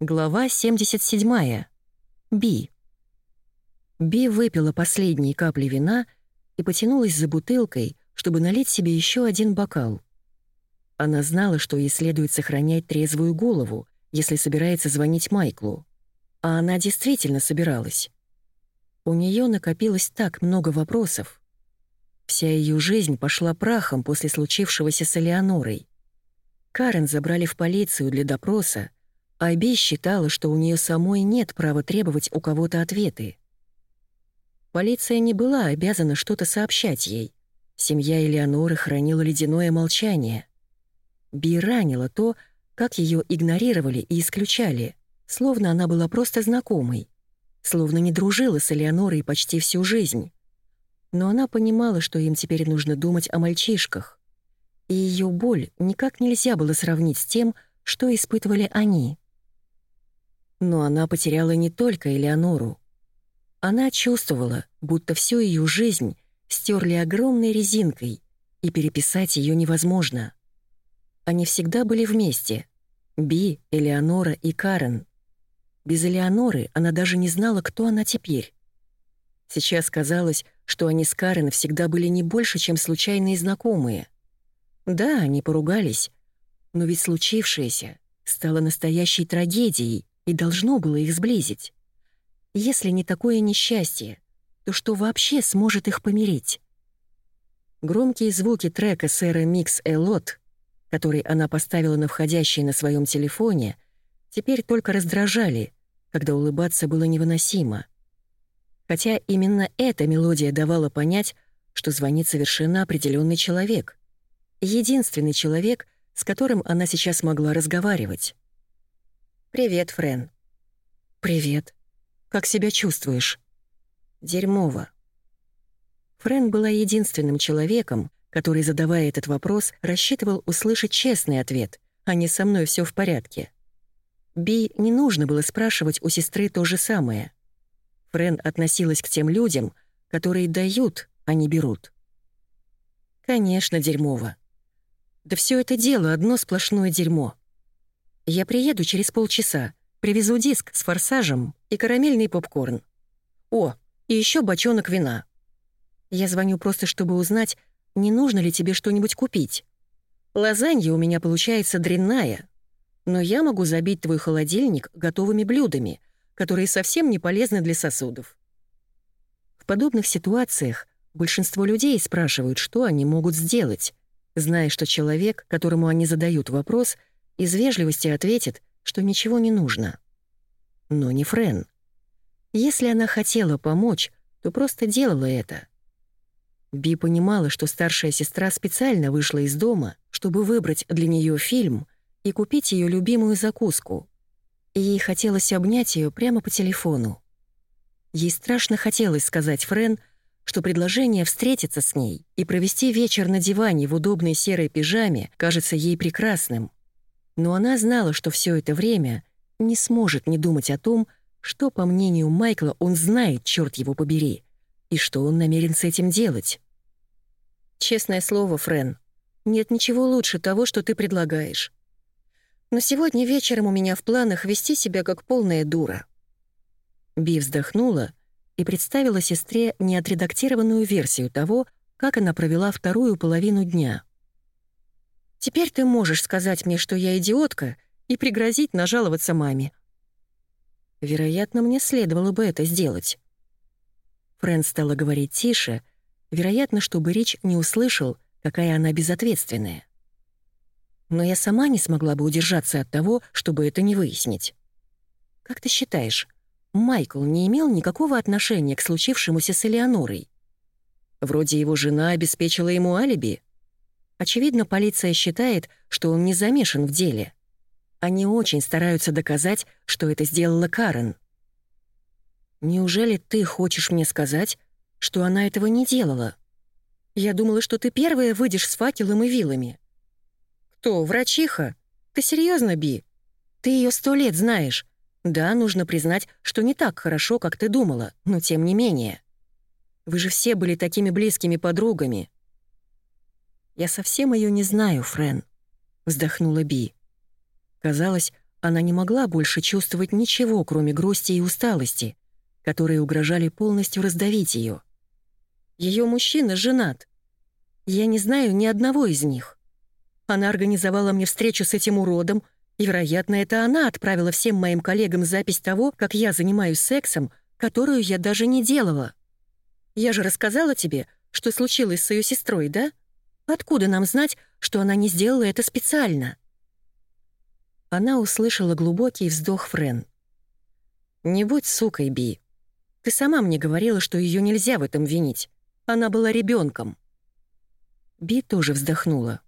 Глава 77. Би. Би выпила последние капли вина и потянулась за бутылкой, чтобы налить себе еще один бокал. Она знала, что ей следует сохранять трезвую голову, если собирается звонить Майклу. А она действительно собиралась. У нее накопилось так много вопросов. Вся ее жизнь пошла прахом после случившегося с Элеонорой. Карен забрали в полицию для допроса, Айби считала, что у нее самой нет права требовать у кого-то ответы. Полиция не была обязана что-то сообщать ей. Семья Элеоноры хранила ледяное молчание. Би ранила то, как ее игнорировали и исключали, словно она была просто знакомой, словно не дружила с Элеонорой почти всю жизнь. Но она понимала, что им теперь нужно думать о мальчишках. И ее боль никак нельзя было сравнить с тем, что испытывали они. Но она потеряла не только Элеонору. Она чувствовала, будто всю ее жизнь стерли огромной резинкой, и переписать ее невозможно. Они всегда были вместе — Би, Элеонора и Карен. Без Элеоноры она даже не знала, кто она теперь. Сейчас казалось, что они с Карен всегда были не больше, чем случайные знакомые. Да, они поругались, но ведь случившееся стало настоящей трагедией, и должно было их сблизить. Если не такое несчастье, то что вообще сможет их помирить? Громкие звуки трека сэра Микс Элот, который она поставила на входящий на своем телефоне, теперь только раздражали, когда улыбаться было невыносимо. Хотя именно эта мелодия давала понять, что звонит совершенно определенный человек. Единственный человек, с которым она сейчас могла разговаривать. «Привет, Френ». «Привет. Как себя чувствуешь?» «Дерьмово». Френ была единственным человеком, который, задавая этот вопрос, рассчитывал услышать честный ответ, а не «со мной все в порядке». Би не нужно было спрашивать у сестры то же самое. Френ относилась к тем людям, которые дают, а не берут. Конечно, дерьмово. Да все это дело одно сплошное дерьмо. Я приеду через полчаса, привезу диск с форсажем и карамельный попкорн. О, и еще бочонок вина. Я звоню просто, чтобы узнать, не нужно ли тебе что-нибудь купить. Лазанья у меня получается дрянная, но я могу забить твой холодильник готовыми блюдами, которые совсем не полезны для сосудов. В подобных ситуациях большинство людей спрашивают, что они могут сделать, зная, что человек, которому они задают вопрос — из вежливости ответит, что ничего не нужно. Но не Френ. Если она хотела помочь, то просто делала это. Би понимала, что старшая сестра специально вышла из дома, чтобы выбрать для нее фильм и купить ее любимую закуску. Ей хотелось обнять ее прямо по телефону. Ей страшно хотелось сказать Френ, что предложение встретиться с ней и провести вечер на диване в удобной серой пижаме кажется ей прекрасным. Но она знала, что все это время не сможет не думать о том, что, по мнению Майкла, он знает, черт его побери, и что он намерен с этим делать. «Честное слово, Френ, нет ничего лучше того, что ты предлагаешь. Но сегодня вечером у меня в планах вести себя как полная дура». Би вздохнула и представила сестре неотредактированную версию того, как она провела вторую половину дня. Теперь ты можешь сказать мне, что я идиотка, и пригрозить нажаловаться маме. Вероятно, мне следовало бы это сделать. Фрэн стала говорить тише, вероятно, чтобы Рич не услышал, какая она безответственная. Но я сама не смогла бы удержаться от того, чтобы это не выяснить. Как ты считаешь, Майкл не имел никакого отношения к случившемуся с Элеонорой? Вроде его жена обеспечила ему алиби — Очевидно, полиция считает, что он не замешан в деле. Они очень стараются доказать, что это сделала Карен. Неужели ты хочешь мне сказать, что она этого не делала? Я думала, что ты первая выйдешь с факелом и вилами. Кто, врачиха? Ты серьезно, Би? Ты ее сто лет знаешь. Да, нужно признать, что не так хорошо, как ты думала, но тем не менее. Вы же все были такими близкими подругами. «Я совсем ее не знаю, Френ», — вздохнула Би. Казалось, Она не могла больше чувствовать ничего, кроме грусти и усталости, которые угрожали полностью раздавить ее. Ее мужчина женат. Я не знаю ни одного из них. Она организовала мне встречу с этим уродом, и, вероятно, это она отправила всем моим коллегам запись того, как я занимаюсь сексом, которую я даже не делала. Я же рассказала тебе, что случилось с ее сестрой, да? Откуда нам знать, что она не сделала это специально?» Она услышала глубокий вздох Френ. «Не будь сукой, Би. Ты сама мне говорила, что ее нельзя в этом винить. Она была ребенком. Би тоже вздохнула.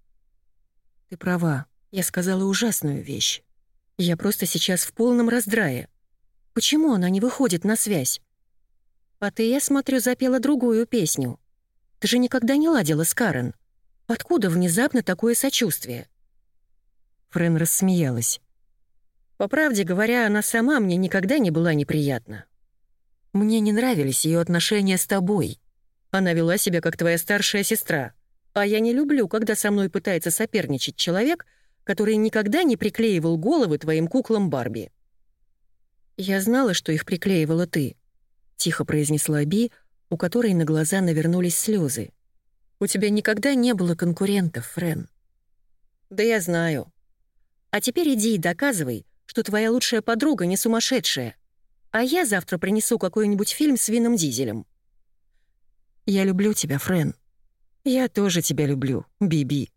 «Ты права, я сказала ужасную вещь. Я просто сейчас в полном раздрае. Почему она не выходит на связь? А ты, я смотрю, запела другую песню. Ты же никогда не ладила с Карен. Откуда внезапно такое сочувствие?» Френ рассмеялась. «По правде говоря, она сама мне никогда не была неприятна. Мне не нравились ее отношения с тобой. Она вела себя как твоя старшая сестра. А я не люблю, когда со мной пытается соперничать человек, который никогда не приклеивал головы твоим куклам Барби. «Я знала, что их приклеивала ты», — тихо произнесла Би, у которой на глаза навернулись слезы. «У тебя никогда не было конкурентов, Френ». «Да я знаю. А теперь иди и доказывай, что твоя лучшая подруга не сумасшедшая. А я завтра принесу какой-нибудь фильм с Вином Дизелем». «Я люблю тебя, Френ. Я тоже тебя люблю, Биби».